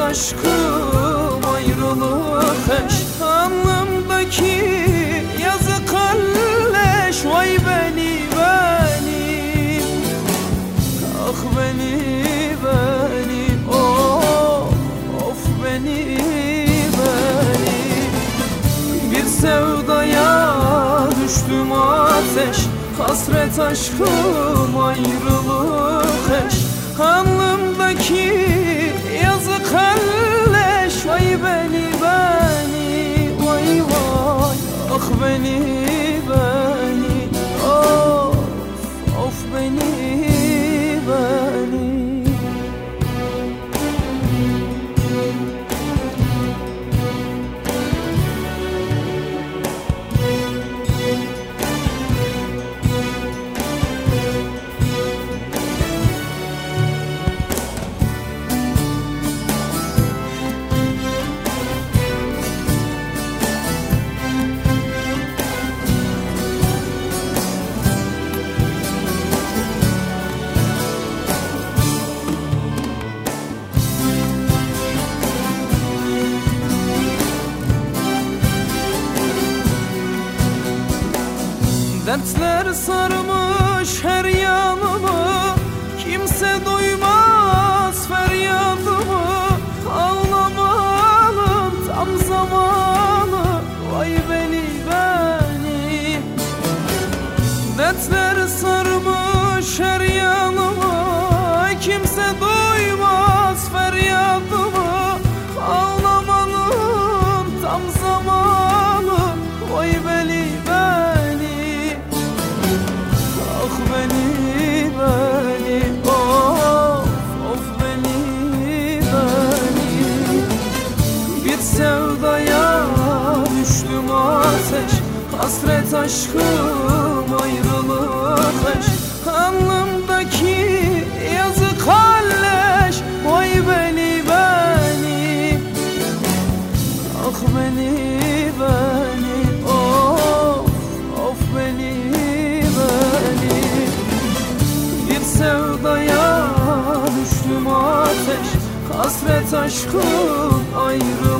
Aşkım ayrılık eş. Alnımdaki yazı kalleş. Vay beni beni. Ah beni beni. Oh of beni beni. Bir sevdaya düştüm ateş. Hasret aşkım ayrılık eş. Alnımdaki Dertler sarmış her yanımı. Kimse duymaz feryadımı. Ağlamanın tam zamanı. Vay beni beni. Dertler sarmış her yanımı. Kimse duymaz Hasret aşkım ayrılık eş Alnımdaki yazı kalleş Vay beni beni. Ah beni beni. Of of beni beni. Bir sevdaya düştüm ateş. Hasret aşkım ayrılık